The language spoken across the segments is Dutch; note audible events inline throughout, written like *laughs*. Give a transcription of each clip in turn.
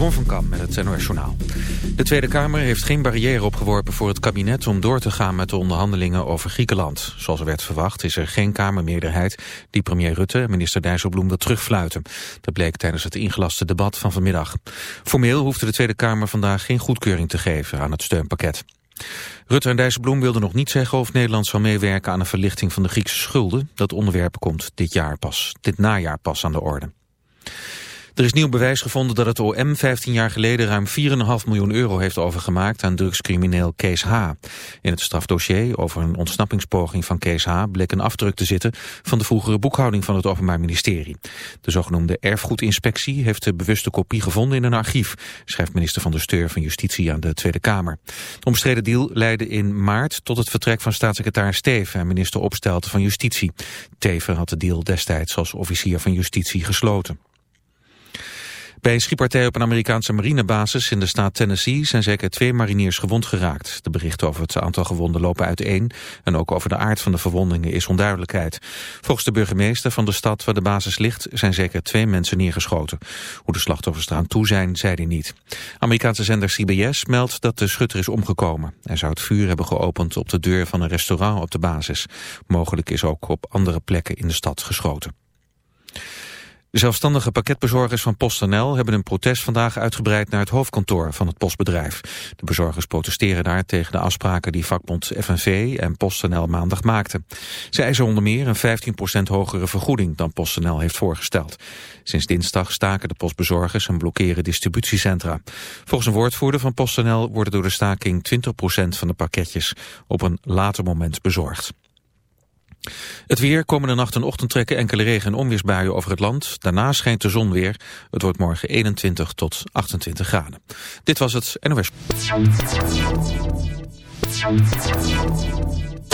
Jeroen van Kam met het NOS Journaal. De Tweede Kamer heeft geen barrière opgeworpen voor het kabinet om door te gaan met de onderhandelingen over Griekenland. Zoals er werd verwacht is er geen Kamermeerderheid die premier Rutte en minister Dijsselbloem wil terugfluiten. Dat bleek tijdens het ingelaste debat van vanmiddag. Formeel hoefde de Tweede Kamer vandaag geen goedkeuring te geven aan het steunpakket. Rutte en Dijsselbloem wilden nog niet zeggen of Nederland zal meewerken aan een verlichting van de Griekse schulden. Dat onderwerp komt dit jaar pas, dit najaar pas aan de orde. Er is nieuw bewijs gevonden dat het OM 15 jaar geleden ruim 4,5 miljoen euro heeft overgemaakt aan drugscrimineel Kees H. In het strafdossier over een ontsnappingspoging van Kees H. bleek een afdruk te zitten van de vroegere boekhouding van het Openbaar Ministerie. De zogenoemde erfgoedinspectie heeft de bewuste kopie gevonden in een archief, schrijft minister van de Steur van Justitie aan de Tweede Kamer. De omstreden deal leidde in maart tot het vertrek van staatssecretaris Teven en minister Opstelten van Justitie. Teven had de deal destijds als officier van Justitie gesloten. Bij een schietpartij op een Amerikaanse marinebasis in de staat Tennessee zijn zeker twee mariniers gewond geraakt. De berichten over het aantal gewonden lopen uiteen en ook over de aard van de verwondingen is onduidelijkheid. Volgens de burgemeester van de stad waar de basis ligt zijn zeker twee mensen neergeschoten. Hoe de slachtoffers eraan toe zijn, zei hij niet. Amerikaanse zender CBS meldt dat de schutter is omgekomen. Hij zou het vuur hebben geopend op de deur van een restaurant op de basis. Mogelijk is ook op andere plekken in de stad geschoten. De zelfstandige pakketbezorgers van PostNL hebben een protest vandaag uitgebreid naar het hoofdkantoor van het postbedrijf. De bezorgers protesteren daar tegen de afspraken die vakbond FNV en PostNL maandag maakten. Ze eisen onder meer een 15% hogere vergoeding dan PostNL heeft voorgesteld. Sinds dinsdag staken de postbezorgers en blokkeren distributiecentra. Volgens een woordvoerder van PostNL worden door de staking 20% van de pakketjes op een later moment bezorgd. Het weer, komende nacht en ochtend trekken enkele regen- en onweersbuien over het land. Daarna schijnt de zon weer. Het wordt morgen 21 tot 28 graden. Dit was het NOS.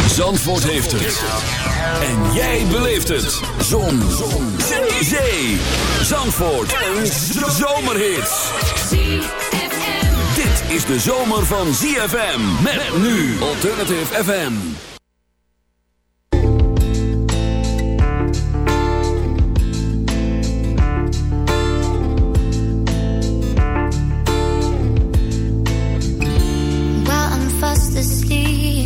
Zandvoort heeft het. En jij beleeft het. Zon. zon. Zee. Zandvoort. Een zomerhit. Dit is de zomer van ZFM. Met nu Alternative FM. fast asleep.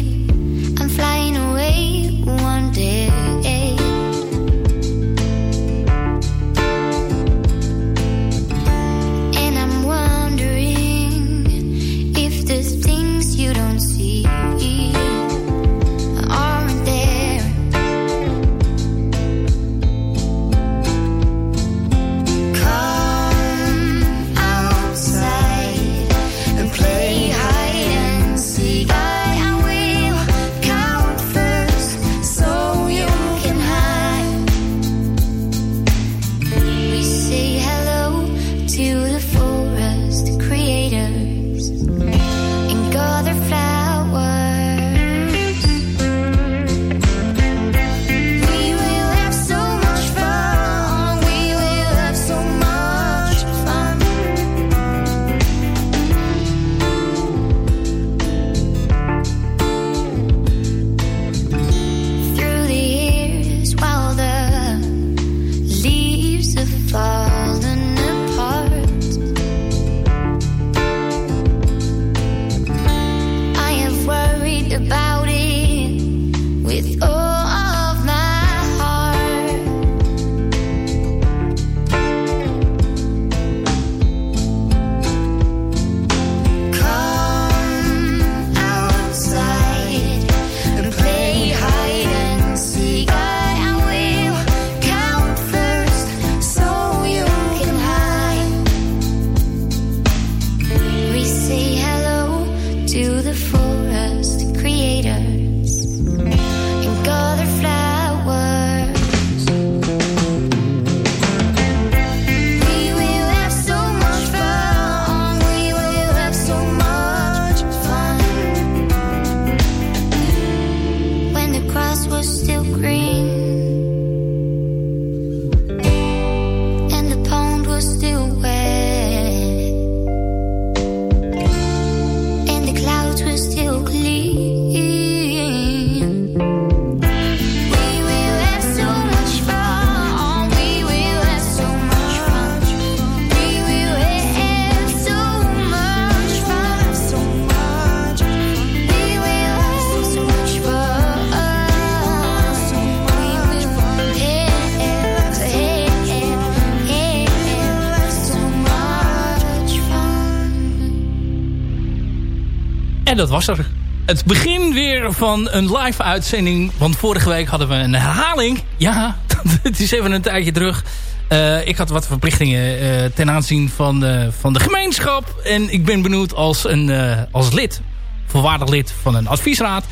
Dat was er. Het begin weer van een live uitzending. Want vorige week hadden we een herhaling. Ja, *laughs* het is even een tijdje terug. Uh, ik had wat verplichtingen uh, ten aanzien van, uh, van de gemeenschap. En ik ben benieuwd als, een, als lid, volwaardig lid van een adviesraad.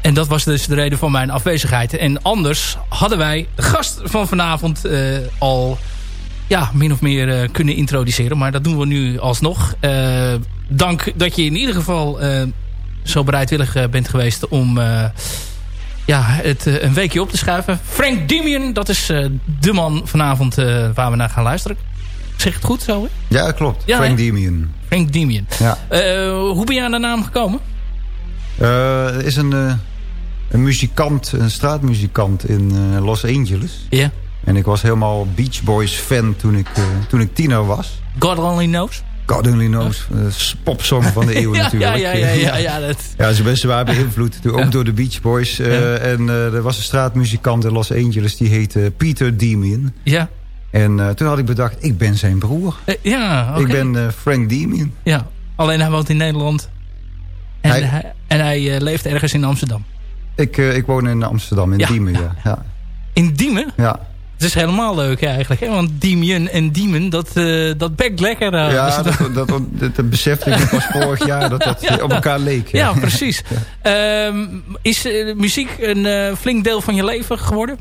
En dat was dus de reden van mijn afwezigheid. En anders hadden wij de gast van vanavond al ja, min of meer kunnen introduceren. Maar dat doen we nu alsnog. dank dat je in ieder geval zo bereidwillig bent geweest om ja, het uh, een weekje op te schuiven. Frank Dimian, dat is uh, de man vanavond uh, waar we naar gaan luisteren. Zeg het goed zo? Hè? Ja, klopt. Ja, Frank Dimian. Frank Dimian. Ja. hoe ben je aan de naam gekomen? er is een, een muzikant, een straatmuzikant in Los Angeles. Ja. En ik was helemaal Beach Boys fan toen ik, toen ik tiener was. God only knows? God Only Knows. popsong van de *laughs* eeuw natuurlijk. Ja, ja, ja. ja, dat... ja ze best zwaar beïnvloed. Ook door de Beach Boys. Uh, en uh, er was een straatmuzikant in Los Angeles. Die heette Peter Demian. Ja. En uh, toen had ik bedacht, ik ben zijn broer. ja, okay. Ik ben Frank Demian. Ja, alleen hij woont in Nederland. En hij, hij en hij leeft ergens in Amsterdam. Ik, ik woon in Amsterdam, in Diemen, ja. In Diemen? Ja. Het is helemaal leuk eigenlijk. Hè? Want Demian en Demon, dat, uh, dat bekt lekker. Uh, ja, dat, dat, dat, dat, besefte ik pas vorig jaar. Dat dat *laughs* ja, op elkaar leek. Ja, ja precies. Ja. Um, is uh, muziek een flink deel van je leven geworden?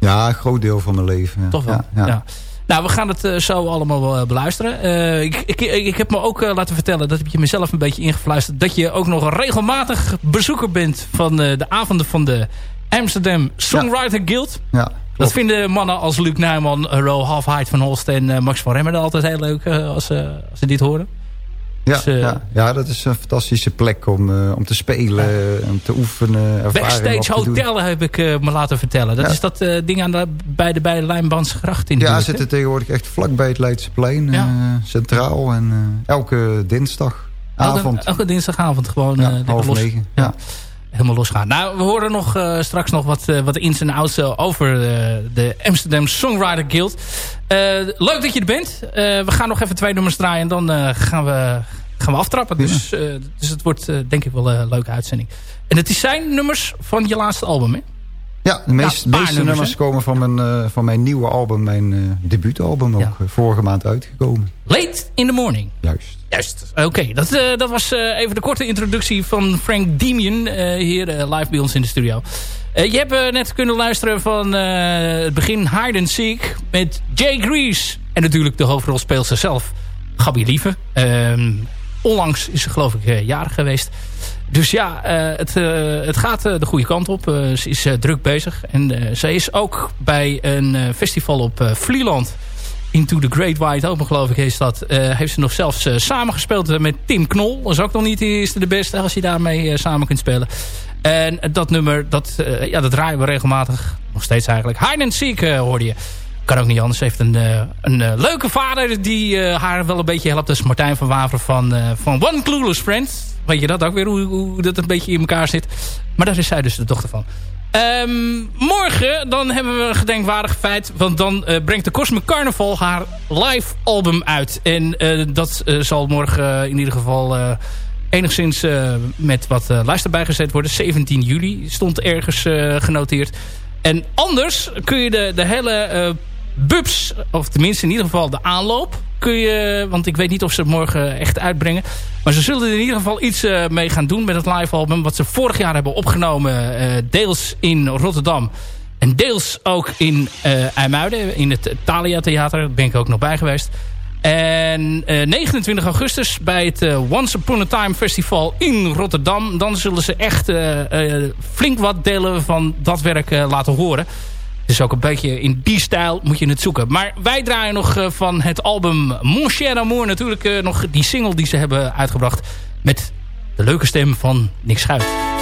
Ja, een groot deel van mijn leven. Toch wel, ja. Nou, we gaan het zo allemaal beluisteren. ik, ik, ik heb me ook laten vertellen, dat heb je mezelf een beetje ingefluisterd... dat je ook nog een regelmatig bezoeker bent van de avonden van de Amsterdam Songwriter Guild. Ja. Dat vinden mannen als Luc Nijman, Ro Halfheid van Holst en uh, Max van Remmen altijd heel leuk uh, als, uh, als ze dit horen. Ja, dus, ja, ja, dat is een fantastische plek om, om te spelen, ja. om te oefenen. Backstage Hotel heb ik me laten vertellen. Dat is dat ding aan de, bij de, bij de Lijnbansgracht in de Ja, zitten tegenwoordig echt vlakbij het Leidseplein. centraal en elke dinsdag. Elke, elke dinsdagavond gewoon. Ja, half negen. ja helemaal losgaan. Nou, we horen nog uh, straks nog wat, uh, wat ins en outs uh, over de Amsterdam Songwriter Guild. leuk dat je er bent. we gaan nog even twee nummers draaien en dan gaan, we, gaan we aftrappen. Ja. Dus, dus het wordt denk ik wel een leuke uitzending. En het zijn nummers van je laatste album, hè? Ja, de meest, meeste nummers, komen van mijn, uh, van mijn nieuwe album, mijn uh, debuutalbum, ook ja. vorige maand uitgekomen. Late in the Morning. Juist. Juist, oké. Okay. Dat, dat was even de korte introductie van Frank Demian hier live bij ons in de studio. je hebt net kunnen luisteren van het begin Hide and Seek met Jay Grease. En natuurlijk de hoofdrolspeelster zelf, Gabi Lieve. Ehm, onlangs is ze geloof ik jarig geweest. Dus ja, uh, het, uh, het gaat uh, de goede kant op. ze is druk bezig. En ze is ook bij een festival op Vlieland. Into the Great White Open, geloof ik, is dat. heeft ze nog zelfs samengespeeld met Tim Knol. Dat is ook nog niet de eerste de beste als je daarmee samen kunt spelen. En dat nummer, dat, ja, dat draaien we regelmatig. Nog steeds eigenlijk. Hide and Seek hoorde je. Kan ook niet anders. Heeft een, een leuke vader die haar wel een beetje helpt. Dat is Martijn van Waveren van, van One Clueless Friend weet je dat ook weer, hoe, dat een beetje in elkaar zit. Maar daar is zij dus de dochter van. Um, morgen dan hebben we een gedenkwaardig feit. Want dan uh, brengt de Cosmic Carnival haar live album uit. En uh, dat uh, zal morgen in ieder geval enigszins met wat luister bijgezet worden. 17 juli stond ergens genoteerd. En anders kun je de, de hele Bubs, of tenminste in ieder geval de aanloop, kun je, want ik weet niet of ze het morgen echt uitbrengen. Maar ze zullen er in ieder geval iets uh, mee gaan doen met het live album. Wat ze vorig jaar hebben opgenomen, uh, deels in Rotterdam. En deels ook in uh, IJmuiden, in het Thalia Theater. Daar ben ik ook nog bij geweest. En 29 augustus bij het Once Upon a Time Festival in Rotterdam. Dan zullen ze echt flink wat delen van dat werk laten horen. Dus ook een beetje in die stijl moet je het zoeken. Maar wij draaien nog uh, van het album Mon Cher Amour natuurlijk uh, nog die single die ze hebben uitgebracht. Met de leuke stem van Nick Schuit.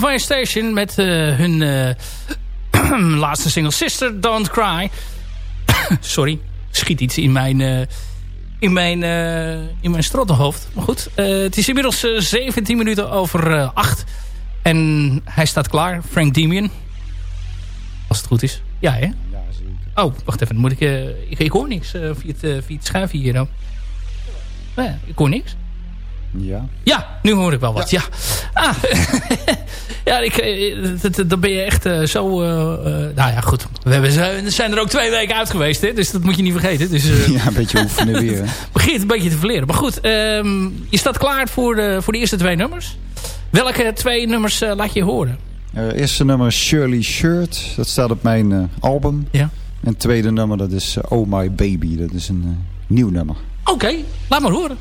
Halfway Station met uh, hun uh, *clears throat* laatste single Sister Don't Cry. *coughs* Sorry, schiet iets in mijn, uh, in mijn, in mijn strottenhoofd. Maar goed, het is inmiddels 17 minuten over 8. En hij staat klaar, Frank Demian. Als het goed is. Ja, hè? Ja, zeker. Oh, wacht even. Moet ik, ik, ik hoor niks via, het, via het schuifje hier. Nou. ik hoor niks. Ja. Ja, nu hoor ik wel wat. Ja. ja. Ah. *laughs* ja, ik, eh, dan ben je echt uh, zo... Uh, nou ja, goed. We hebben, zijn er ook twee weken uit geweest, hè? dus dat moet je niet vergeten. Dus, ja, een beetje oefenen *laughs* weer. begint een beetje te verleren. Maar goed, um, je staat klaar voor de, voor de eerste twee nummers. Welke twee nummers laat je horen? eerste nummer Shirley Shirt. Dat staat op mijn album. Ja. En tweede nummer, dat is Oh My Baby. Dat is een nieuw nummer. Oké, laat maar horen.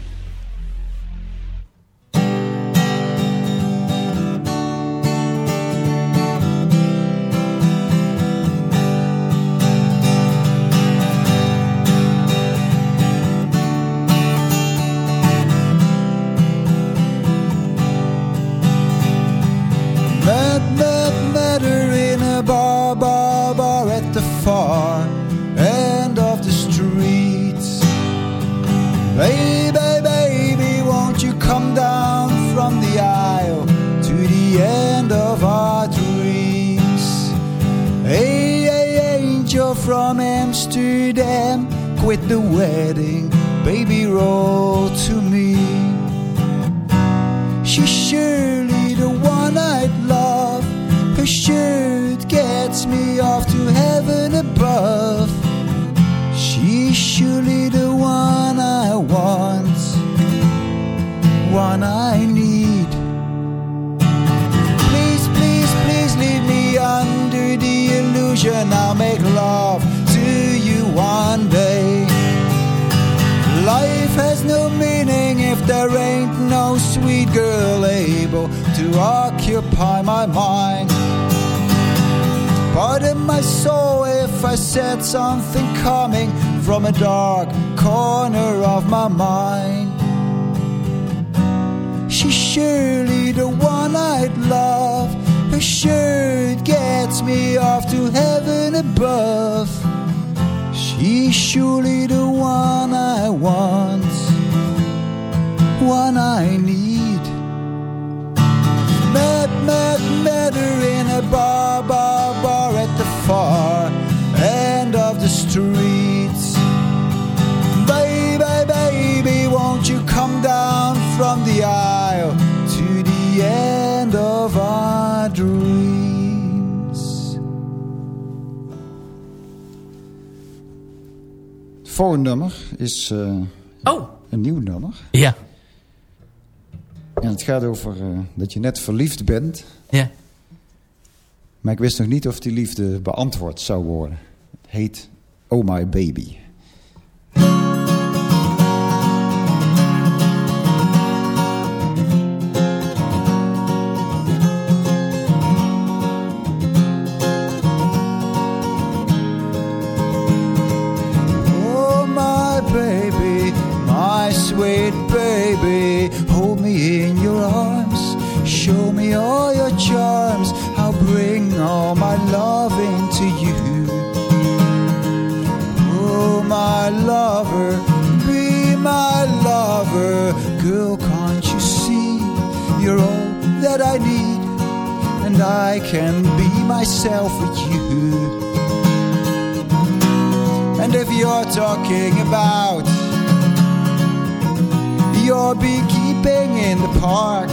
Quit the wedding, baby, roll to me. She's surely the one I'd love. Her shirt gets me off to heaven above. She's surely the one I want, one I need. Please, please, please leave me under the illusion I'll make love to you one day. Life has no meaning if there ain't no sweet girl able to occupy my mind. Pardon my soul if I said something coming from a dark corner of my mind. She's surely the one I'd love. Her shirt gets me off to heaven above. She's surely the one I want, one I need. Met, met, met her in a bar, bar, bar at the far end of the streets. Baby, baby, won't you come down from the aisle to the end of our dreams? Het volgende nummer is uh, oh. een nieuw nummer. Ja. En het gaat over uh, dat je net verliefd bent. Ja. Maar ik wist nog niet of die liefde beantwoord zou worden. Het heet Oh My Baby. Sweet baby, hold me in your arms, show me all your charms. I'll bring all my love into you. Oh, my lover, be my lover, girl, can't you see? You're all that I need, and I can be myself with you. And if you're talking about your beekeeping in the park,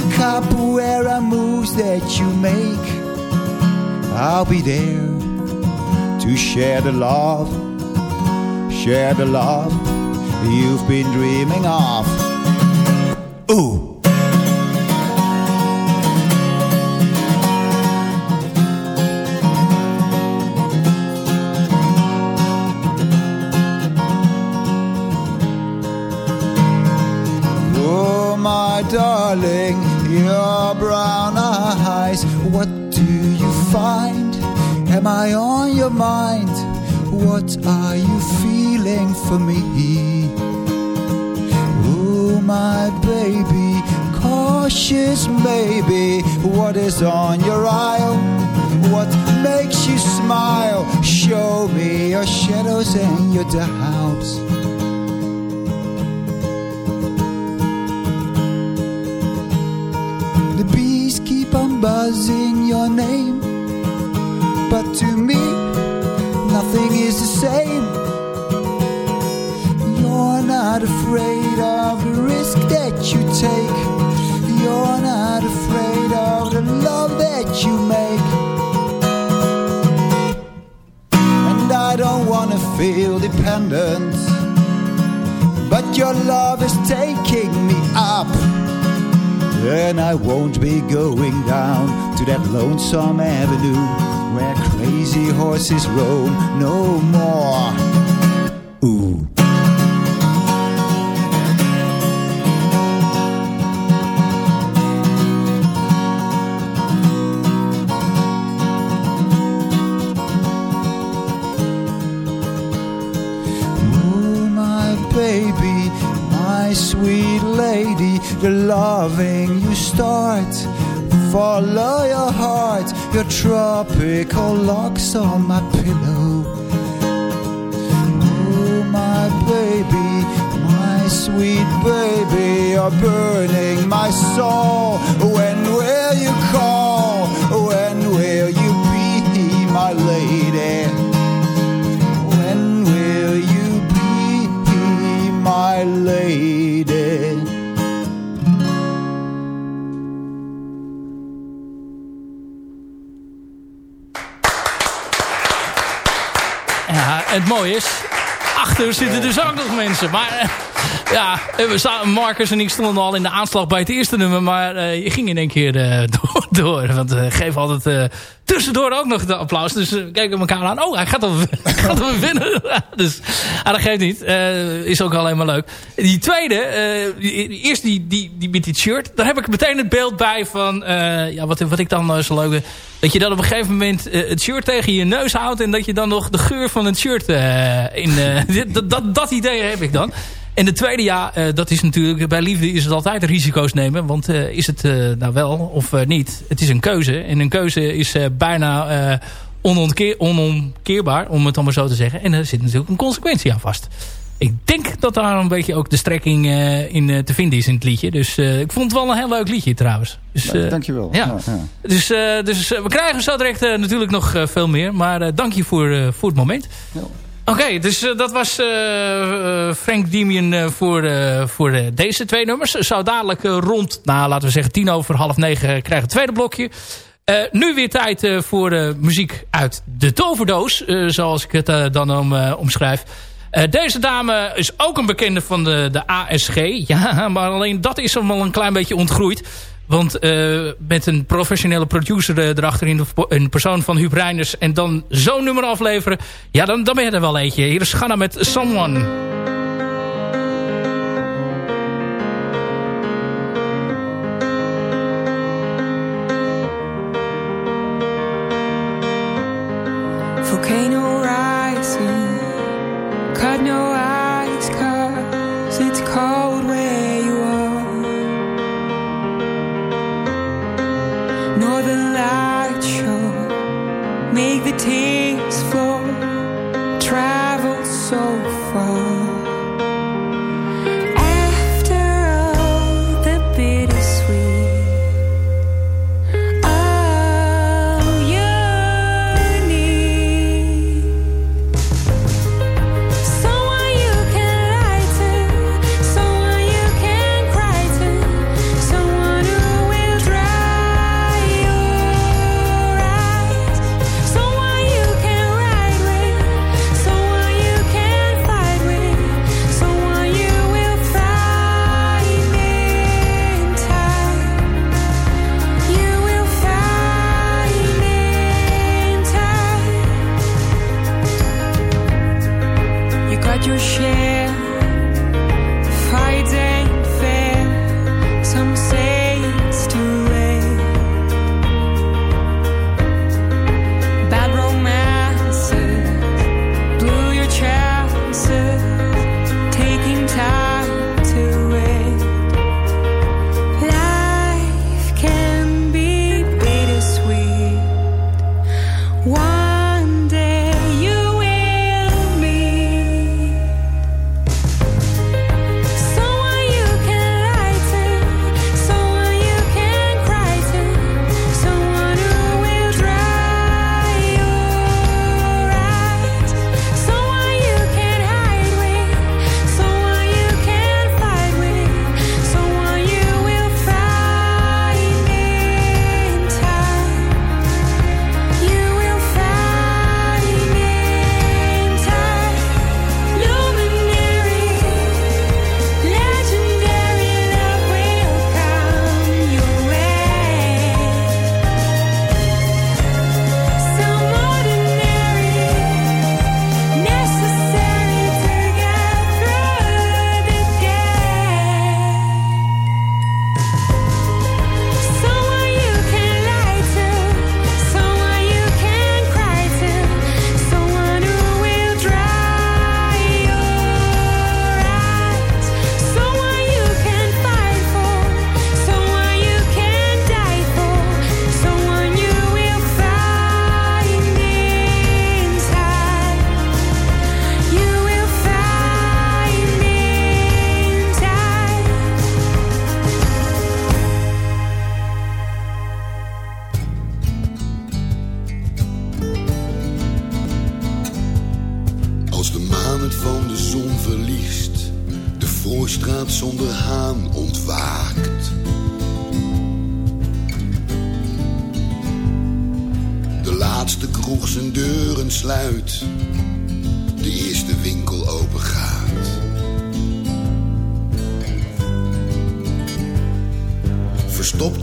the capoeira moves that you make, I'll be there to share the love, share the love you've been dreaming of. Ooh. Your doubts. The bees keep on buzzing your name, but to me, nothing is the same. You're not afraid of the risk that you take. You're not afraid of the love that you make. And I don't wanna feel but your love is taking me up. And I won't be going down to that lonesome avenue where crazy horses roam no more. Ooh. The loving you start. Follow your heart, your tropical locks on my pillow. Oh, my baby, my sweet baby, you're burning my soul. When will you call? Achter zitten dus ook nog mensen. Maar ja, Marcus en ik stonden al in de aanslag bij het eerste nummer. Maar uh, je ging in één keer uh, *laughs* door, door. Want uh, geef altijd tussendoor ook nog de applaus. Dus we kijken elkaar aan. Oh, hij gaat hem, *laughs* gaat hem winnen. dus ah, dat geeft niet. is ook alleen maar leuk. Die tweede, eerst die, die, die met die shirt. Daar heb ik meteen het beeld bij van... ja, wat, wat ik dan zo leuk Dat je dan op een gegeven moment het shirt tegen je neus houdt. En dat je dan nog de geur van het shirt in... *laughs* dat, dat, dat idee heb ik dan. En de tweede, ja, uh, dat is natuurlijk... Bij liefde is het altijd risico's nemen. Want uh, is het uh, nou wel of niet? Het is een keuze. En een keuze is bijna onomkeerbaar, om het dan maar zo te zeggen. En er zit natuurlijk een consequentie aan vast. Ik denk dat daar een beetje ook de strekking in te vinden is in het liedje. Dus ik vond het wel een heel leuk liedje trouwens. Dus, ja, dankjewel. Ja. ja, Dus, dus we krijgen zo direct natuurlijk nog veel meer. Maar dank je voor, voor het moment. Ja. Oké, dus uh, dat was uh, Frank Demian voor, voor deze twee nummers. Zou dadelijk rond, nou, laten we zeggen tien over half negen krijgen het tweede blokje. nu weer tijd voor muziek uit de toverdoos, zoals ik het dan om, omschrijf. deze dame is ook een bekende van de, de ASG. *laughs* Ja, maar alleen dat is hem al een klein beetje ontgroeid. Want uh, met een professionele producer uh, erachter in persoon van Huub Reiners... en dan zo'n nummer afleveren... ja, dan, dan ben je er wel eentje. Hier is Ganna met Someone.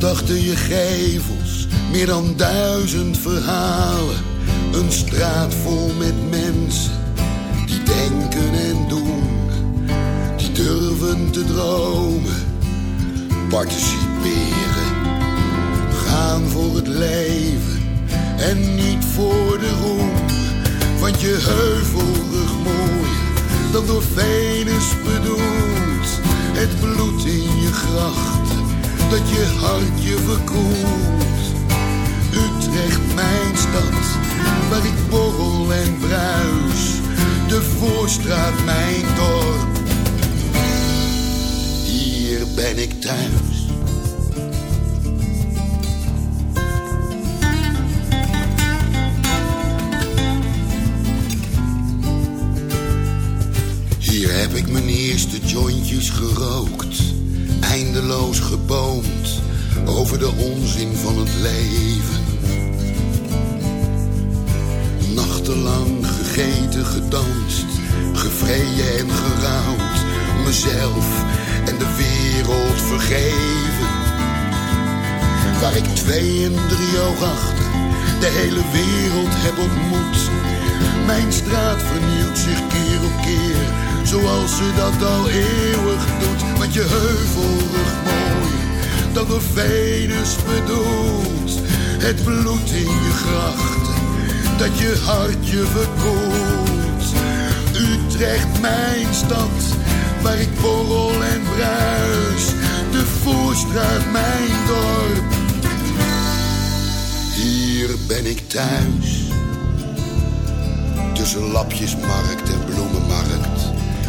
Achter je gevels, meer dan duizend verhalen. Een straat vol met mensen die denken en doen, die durven te dromen, participeren, gaan voor het leven en niet voor de roem. Want je heuvelrug mooier dan door Venus bedoeld, het bloed in je grachten dat je hart je verkoelt. Utrecht, mijn stad, waar ik borrel en bruis. De voorstraat, mijn dorp. Hier ben ik thuis. Hier heb ik mijn eerste jointjes gerookt eindeloos geboomd over de onzin van het leven. Nachtenlang gegeten, gedanst, gevreden en gerouwd, mezelf en de wereld vergeven. Waar ik twee en drie oog achter de hele wereld heb ontmoet. Mijn straat vernieuwt zich keer op keer, zoals ze dat al eeuwig doet je heuvelrug mooi, dat door Venus bedoelt. Het bloed in je grachten, dat je hart je verkoelt. Utrecht, mijn stad, waar ik borrel en bruis. De Voorstraat, mijn dorp. Hier ben ik thuis. Tussen lapjesmarkt en bloemenmarkt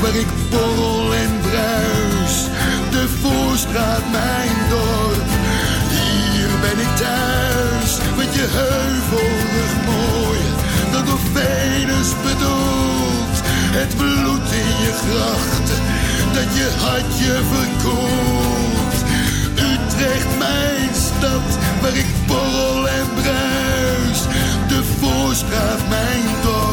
waar ik borrel en bruis. De voorstraat, mijn dorp, hier ben ik thuis. Met je heuvelrug mooi, dat door Venus bedoelt. Het bloed in je grachten, dat je hart je verkoelt. Utrecht, mijn stad, waar ik borrel en bruis. De voorstraat, mijn dorp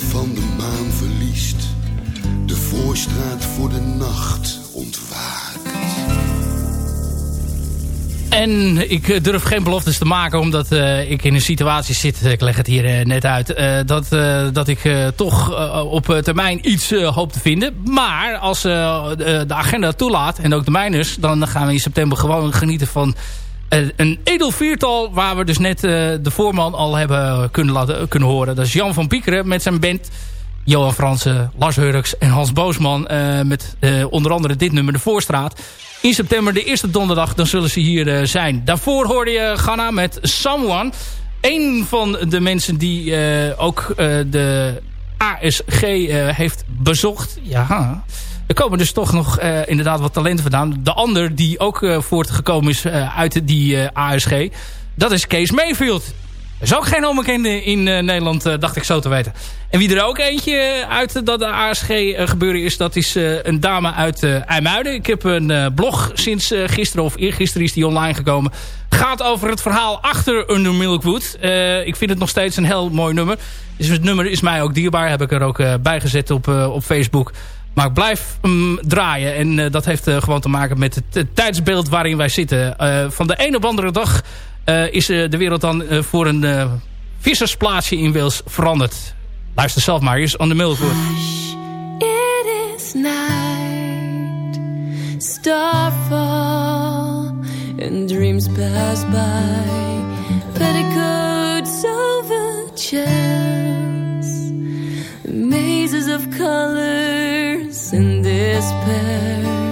van de maan verliest, de voorstraat voor de nacht ontwaakt. En ik durf geen beloftes te maken omdat uh, ik in een situatie zit, ik leg het hier net uit, dat, dat ik toch op termijn iets hoop te vinden. Maar als de agenda toelaat, en ook de mijners, dan gaan we in september gewoon genieten van een edel viertal waar we dus net uh, de voorman al hebben kunnen, laten, kunnen horen. Dat is Jan van Piekeren met zijn band. Johan Fransen, Lars Hurks en Hans Boosman uh, met onder andere dit nummer De Voorstraat. In september, de eerste donderdag, dan zullen ze hier zijn. Daarvoor hoorde je Ghana met Someone. Een van de mensen die ook de ASG heeft bezocht. Ja, er komen dus toch nog uh, inderdaad wat talenten vandaan. De ander die ook uh, voortgekomen is uh, uit die ASG, dat is Kees Mayfield. Dat is ook geen onbekende in Nederland, dacht ik zo te weten. En wie er ook eentje uit dat ASG gebeuren is, dat is een dame uit IJmuiden. Ik heb een blog sinds gisteren of eergisteren is die online gekomen. Gaat over het verhaal achter Under Milkwood. ik vind het nog steeds een heel mooi nummer. Dus het nummer is mij ook dierbaar. Heb ik er ook bij gezet op, op Facebook. Maar ik blijf draaien. En uh, dat heeft uh, gewoon te maken met het, tijdsbeeld waarin wij zitten. Uh, van de een op andere dag is de wereld dan voor een vissersplaatsje in Wales veranderd. Luister zelf maar eens on the Milkwood. It is night. Starfall. And dreams pass by. Petticoats over chairs. Mazes of color. In despair.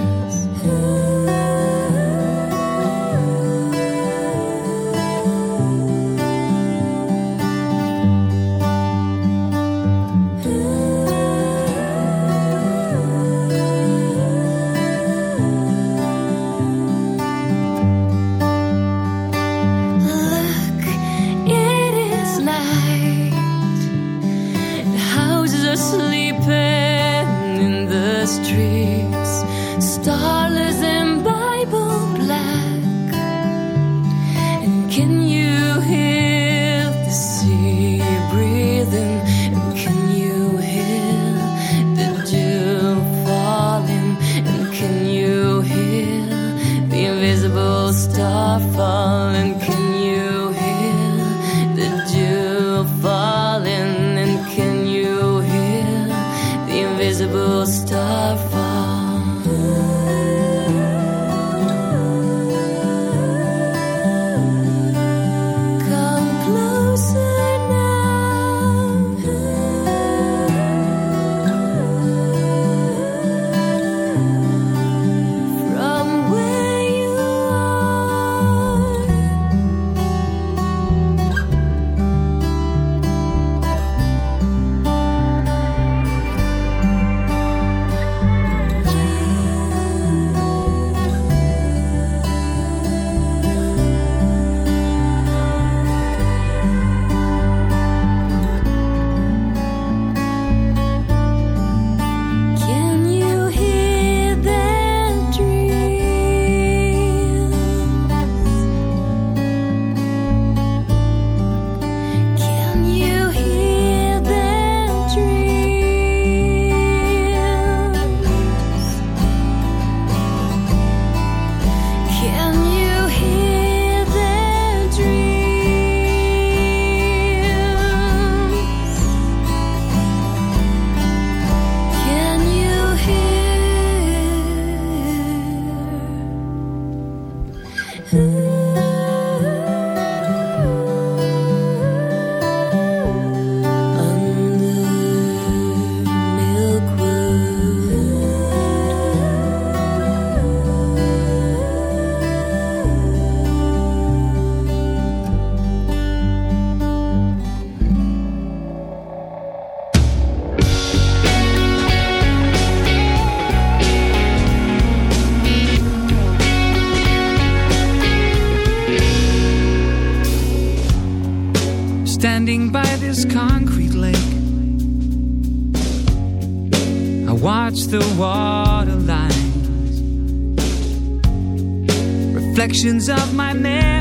visions of my man.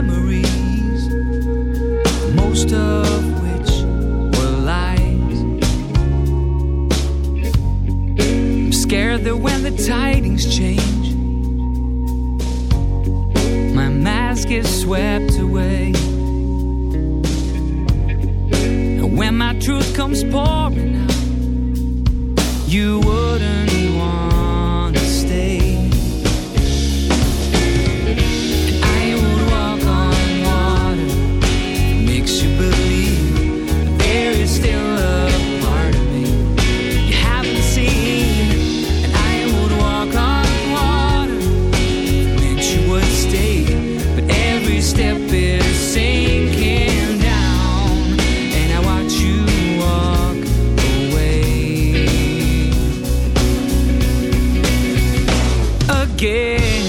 again.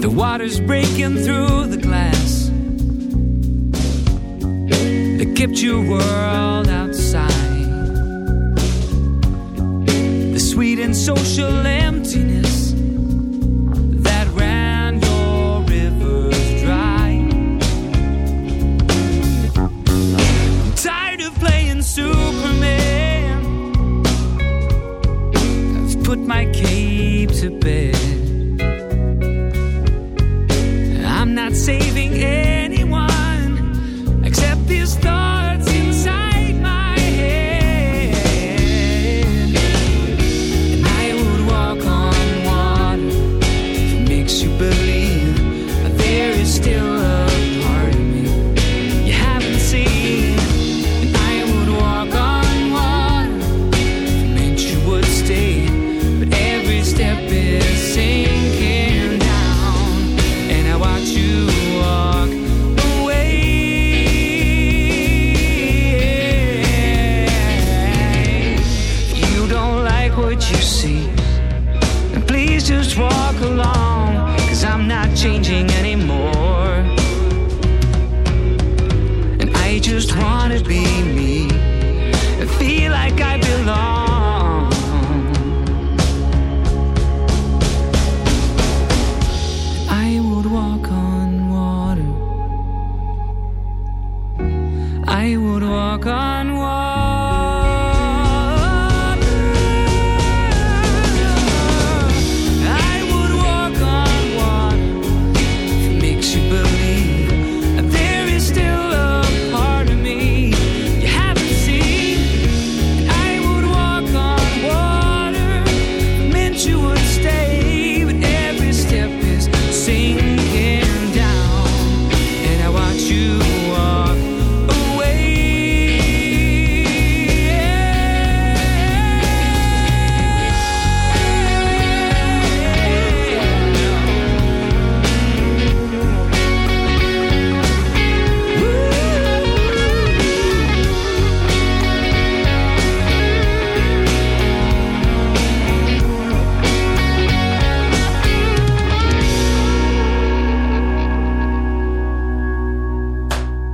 The water's breaking through the glass that kept your world outside. The sweet and social emptiness to bed.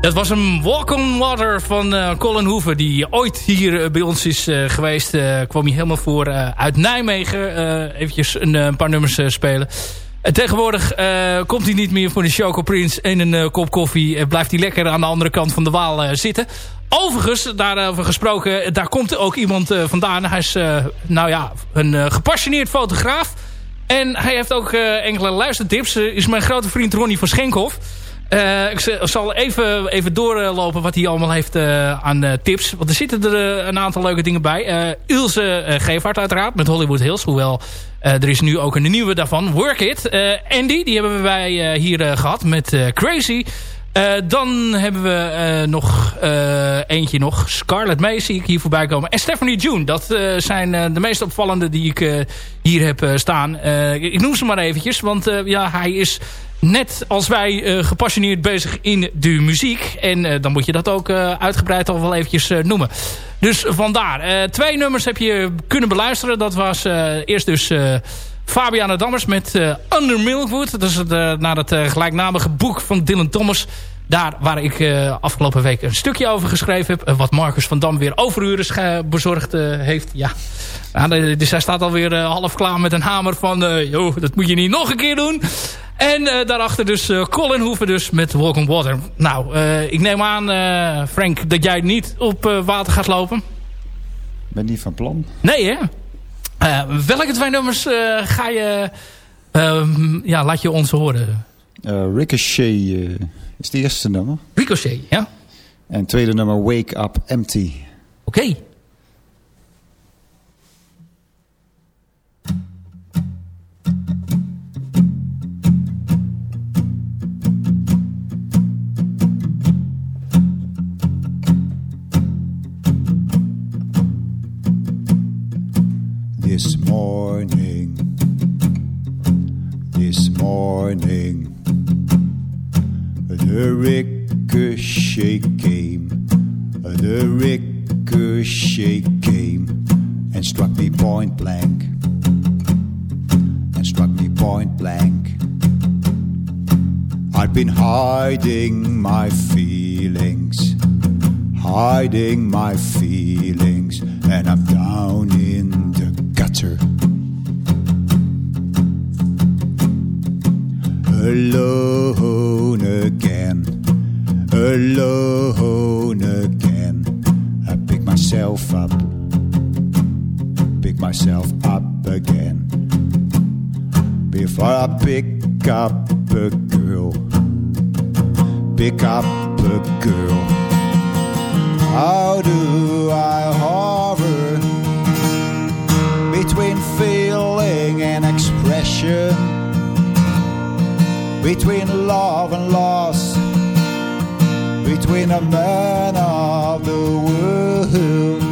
Dat was een Walk Water van uh, Colin Hoeven. Die ooit hier uh, bij ons is uh, geweest. kwam hij helemaal voor uit Nijmegen. eventjes een, een, paar nummers spelen. En tegenwoordig komt hij niet meer voor de Choco Prince en een kop koffie. blijft hij lekker aan de andere kant van de Waal zitten. Overigens, daarover gesproken, daar komt ook iemand vandaan. Hij is nou ja, een gepassioneerd fotograaf. En hij heeft ook enkele luistertips. is mijn grote vriend Ronnie van Schenkhoff. Uh, ik zal even, even doorlopen wat hij allemaal heeft uh, aan uh, tips. Want er zitten er een aantal leuke dingen bij. Ilse Gevaert uiteraard met Hollywood Hills. Hoewel er is nu ook een nieuwe daarvan. Work It. Andy, die hebben wij hier gehad met Crazy. dan hebben we nog eentje nog. Scarlett May zie ik hier voorbij komen. En Stephanie June. Dat zijn de meest opvallende die ik hier heb staan. ik noem ze maar eventjes. Want ja, hij is net als wij uh, gepassioneerd bezig in de muziek. En uh, dan moet je dat ook uh, uitgebreid al wel eventjes noemen. Dus vandaar. twee nummers heb je kunnen beluisteren. Dat was eerst dus Fabiana Dammers met Under Milkwood. Dat is het, naar het gelijknamige boek van Dylan Thomas. Daar waar ik afgelopen week een stukje over geschreven heb. wat Marcus van Dam weer overuren bezorgd heeft. Ja, dus hij staat alweer half klaar met een hamer van... joh, dat moet je niet nog een keer doen. En uh, daarachter dus uh, Colin Hoeven dus met Walk on Water. Nou, uh, ik neem aan, Frank, dat jij niet op water gaat lopen. Ben niet van plan. Nee, hè? welke twee nummers ga je... Ehm, ja, laat je ons horen. Ricochet is de eerste nummer. Ricochet, ja. En tweede nummer Wake Up Empty. Oké. Okay. This morning, this morning, the ricochet came, the ricochet came and struck me point blank, and struck me point blank. I've been hiding my feelings, hiding my feelings, and I'm down in the gutter. Alone again, alone again. I pick myself up, pick myself up again. Before I pick up a girl, pick up a girl. How do I? Expression, between love and loss, between a man of the world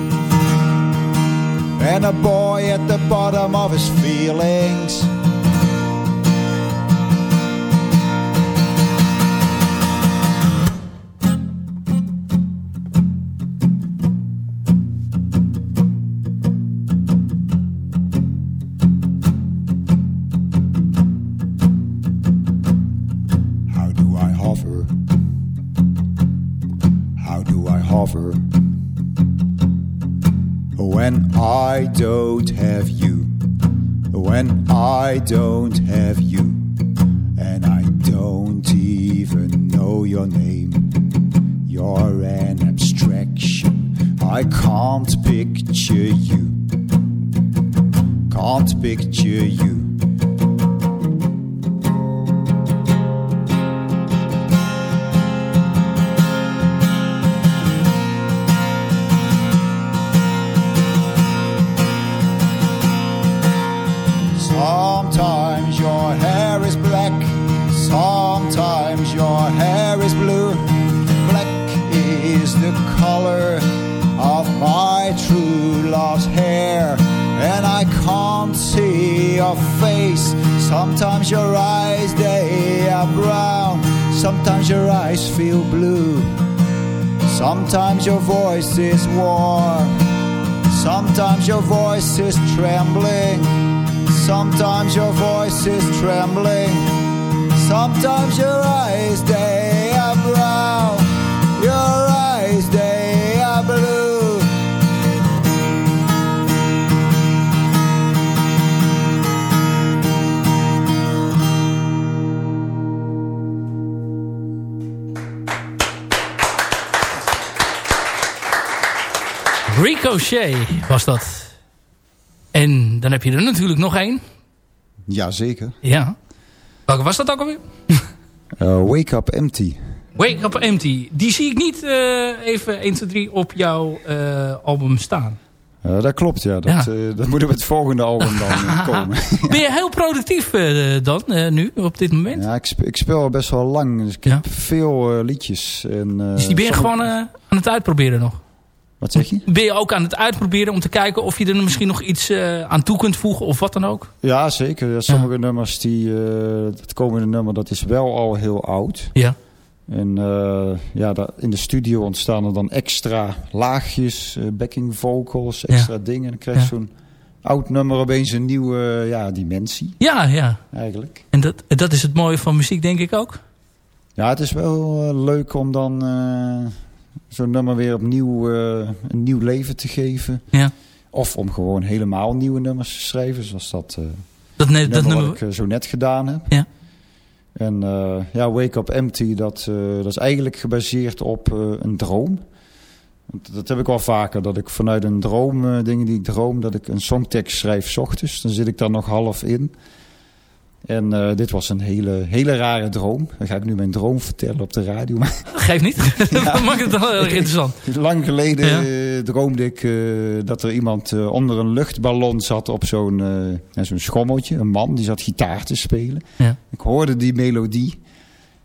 and a boy at the bottom of his feelings. I don't have you, when I don't have you, and I don't even know your name. You're an abstraction I can't picture you. Can't picture you. Eyes feel blue. Sometimes your voice is warm, sometimes your voice is trembling. Sometimes your voice is trembling. Sometimes your eyes they Ricochet was dat. En dan heb je er natuurlijk nog één. Jazeker. Ja. Welke was dat ook alweer? Uh, *laughs* Wake Up Empty. Wake Up Empty. Die zie ik niet uh, even 1, 2, 3 op jouw uh, album staan. Dat klopt, ja. Dat, Ja. dat moet op het volgende album dan *laughs* komen. *laughs* Ben je heel productief dan, nu, op dit moment? ja, ik, sp ik speel al best wel lang. Dus ik Ja. heb veel liedjes. En, Dus die ben je gewoon aan het uitproberen nog? Wat zeg je? Ben je ook aan het uitproberen om te kijken of je er misschien nog iets uh, aan toe kunt voegen of wat dan ook? Ja, zeker. Ja, sommige nummers, die, uh, het komende nummer, dat is wel al heel oud. Ja. En uh, ja, in de studio ontstaan er dan extra laagjes, uh, backing vocals, extra Ja. dingen. Dan krijg je Ja. zo'n oud nummer opeens een nieuwe uh, ja, dimensie, Ja, ja. eigenlijk. En dat, dat is het mooie van muziek, denk ik ook. Ja, het is wel uh, leuk om dan uh, zo'n nummer weer opnieuw uh, een nieuw leven te geven. Ja. Of om gewoon helemaal nieuwe nummers te schrijven, zoals dat, uh, Dat, nummer dat wat nummer... ik uh, zo net gedaan heb. Ja. En ja, Wake Up Empty, dat, dat is eigenlijk gebaseerd op een droom. Want Dat heb ik wel vaker, dat ik vanuit een droom, dingen die ik droom, dat ik een songtekst schrijf 's ochtends. Dan zit ik daar nog half in. En uh, dit was een hele, hele rare droom. Dan ga ik nu mijn droom vertellen op de radio. Maar *laughs* Geeft niet. *laughs* dat maakt het wel heel erg interessant. *laughs* Lang geleden ja. uh, droomde ik uh, dat er iemand onder een luchtballon zat op zo'n zo'n schommeltje. Een man, die zat gitaar te spelen. Ja. Ik hoorde die melodie.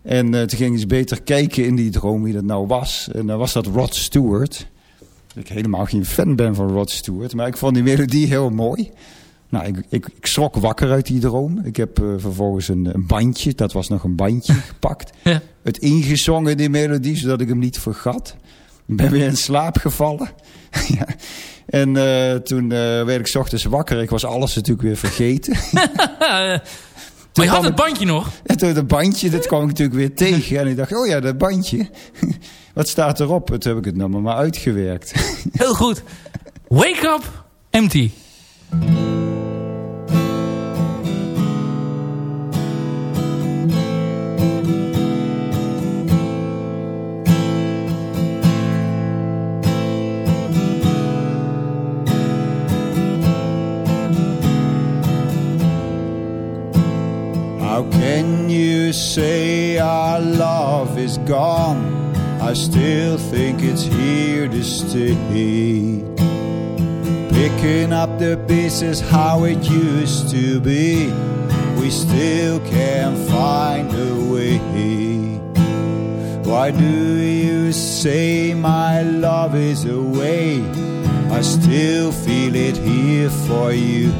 En toen ging ik eens beter kijken in die droom wie dat nou was. En dan was dat Rod Stewart. Ik helemaal geen fan ben van Rod Stewart. Maar ik vond die melodie heel mooi. Nou, ik, ik, ik schrok wakker uit die droom. Ik heb uh, vervolgens een, een, bandje, dat was nog een bandje, *laughs* gepakt. Ja. Het ingezongen, die melodie, zodat ik hem niet vergat. Ik ben weer in slaap gevallen. *laughs* ja. En uh, toen uh, werd ik 's ochtends wakker. Ik was alles natuurlijk weer vergeten. *laughs* maar je had het bandje nog? En toen dat bandje, dat kwam ik natuurlijk weer tegen. En ik dacht, oh ja, dat bandje. Wat staat erop? Toen heb ik het nummer maar uitgewerkt. Heel goed. Wake up, empty. How can you say our love is gone? I still think it's here to stay. Picking up the pieces how it used to be, we still can't find a way. Why do you say my love is away? I still feel it here for you.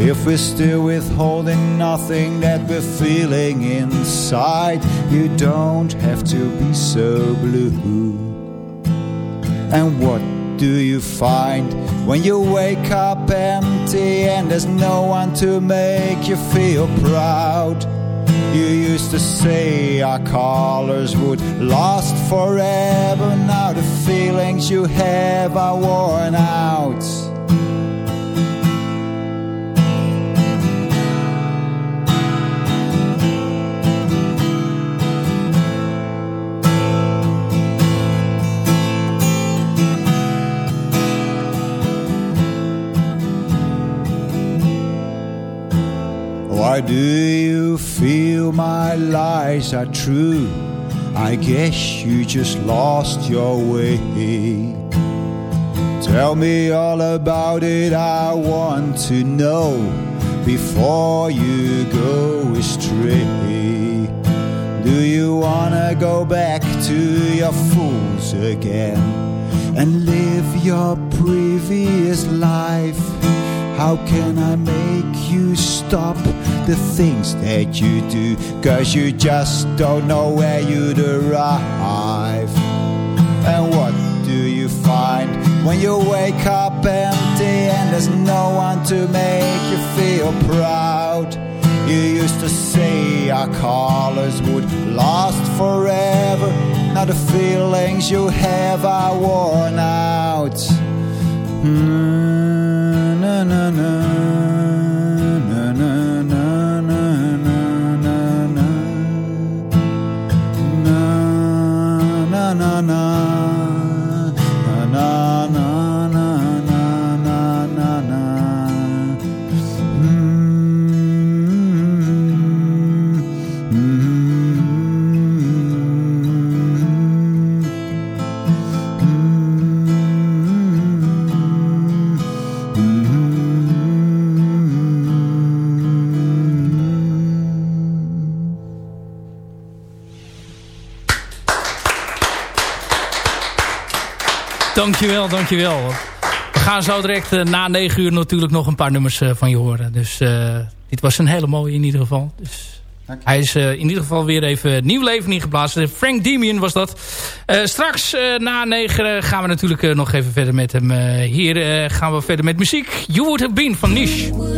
If we're still withholding nothing that we're feeling inside, you don't have to be so blue. And what do you find when you wake up empty and there's no one to make you feel proud? You used to say our colors would last forever. Now the feelings you have are worn out. Or do you feel my lies are true? I guess you just lost your way. Tell me all about it, I want to know before you go astray. Do you wanna go back to your fools again and live your previous life? How can I make you stop the things that you do? Cause you just don't know where you'd arrive. And what do you find when you wake up empty and there's no one to make you feel proud? You used to say our colors would last forever. Now the feelings you have are worn out. Mm, na, na, na, Dankjewel. We gaan zo direct eh, na 9 uur natuurlijk nog een paar nummers eh, van je horen. Dus eh, dit was een hele mooie in ieder geval. Dus hij is in ieder geval weer even nieuw leven ingeblazen. Frank Demian was dat. Straks na 9 gaan we natuurlijk nog even verder met hem. Hier gaan we verder met muziek. You Would Have Been van Niche.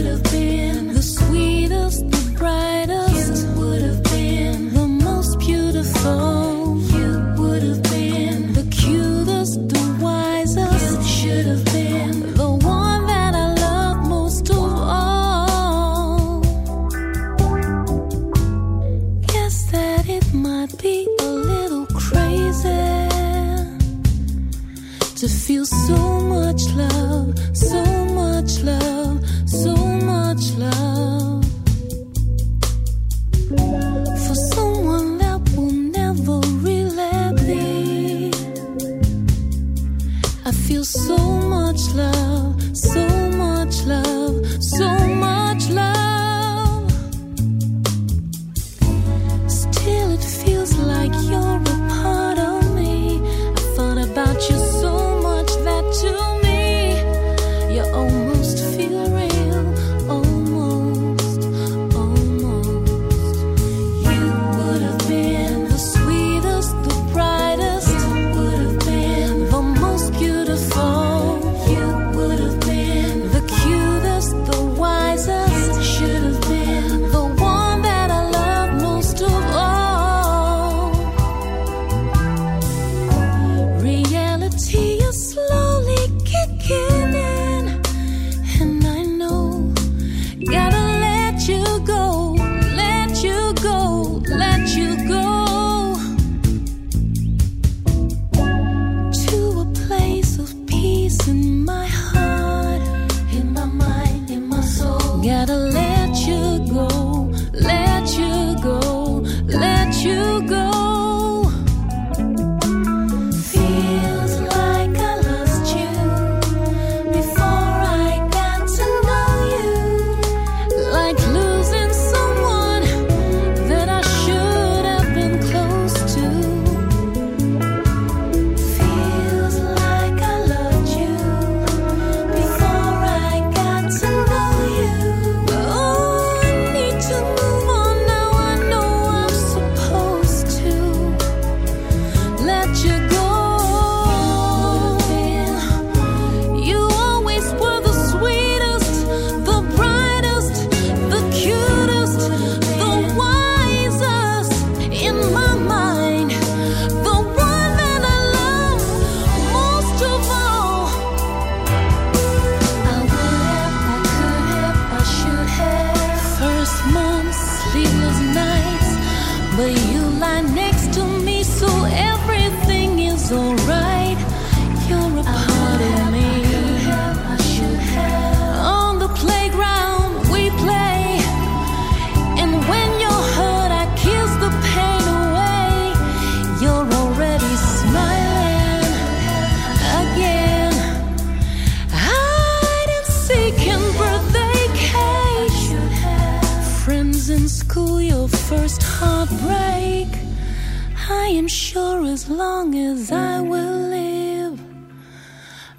Sure as long as I will live,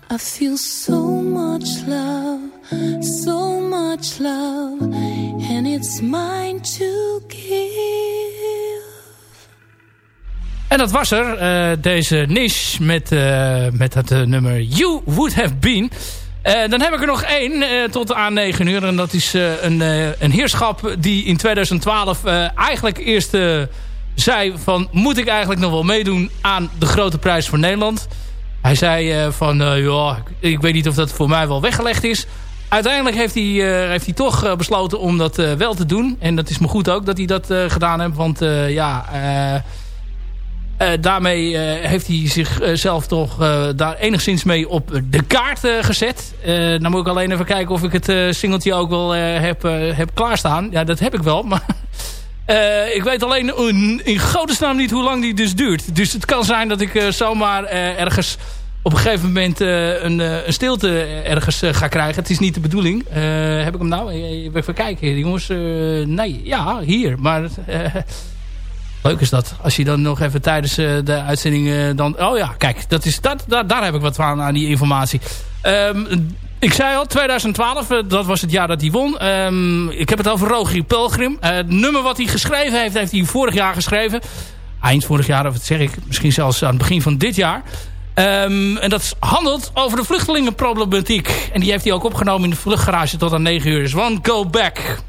I feel so much love, so much love, and it's mine to give. En dat was er, uh, deze niche met, uh, met het uh, nummer You Would Have Been. dan heb ik er nog één tot aan 9 uur. En dat is een, een heerschap die in 2012 eigenlijk eerst zei van... moet ik eigenlijk nog wel meedoen aan de grote prijs voor Nederland? Hij zei van, ja, ik weet niet of dat voor mij wel weggelegd is. Uiteindelijk heeft hij, heeft hij toch besloten om dat wel te doen. En dat is me goed ook dat hij dat gedaan heeft. Want ja... Daarmee heeft hij zichzelf toch daar enigszins mee op de kaart gezet. dan moet ik alleen even kijken of ik het singeltje ook wel heb, heb klaarstaan. Ja, dat heb ik wel. *laughs* Maar ik weet alleen in, in godesnaam niet hoe lang die dus duurt. Dus het kan zijn dat ik zomaar ergens op een gegeven moment een, een, stilte ergens ga krijgen. Het is niet de bedoeling. heb ik hem nou? Even kijken, jongens. nee, ja, hier. Maar... Leuk is dat. Als je dan nog even tijdens uh, de uitzending uh, dan... Oh ja, kijk, dat is, dat, daar, daar heb ik wat van aan die informatie. Um, ik zei al, 2012, uh, eh, dat was het jaar dat hij won. Um, ik heb het over Rogier Pelgrim. het nummer wat hij geschreven heeft, heeft hij vorig jaar geschreven. Eind vorig jaar, of wat zeg ik, misschien zelfs aan het begin van dit jaar. Um, en dat handelt over de vluchtelingenproblematiek. En die heeft hij ook opgenomen in de vluchtgarage tot aan 9 uur. Dus One Go Back.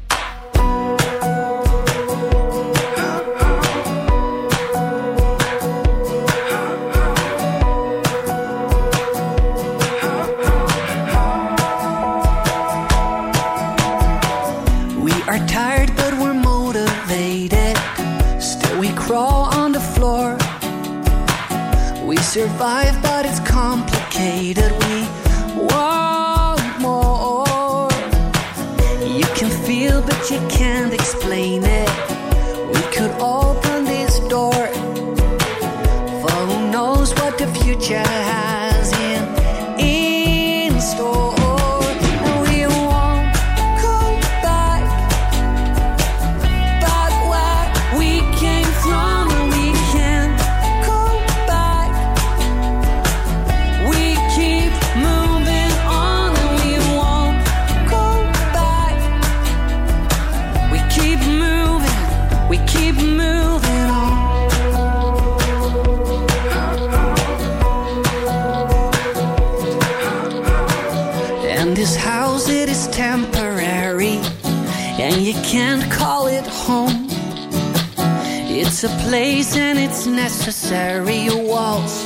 Necessary walls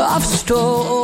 of stone.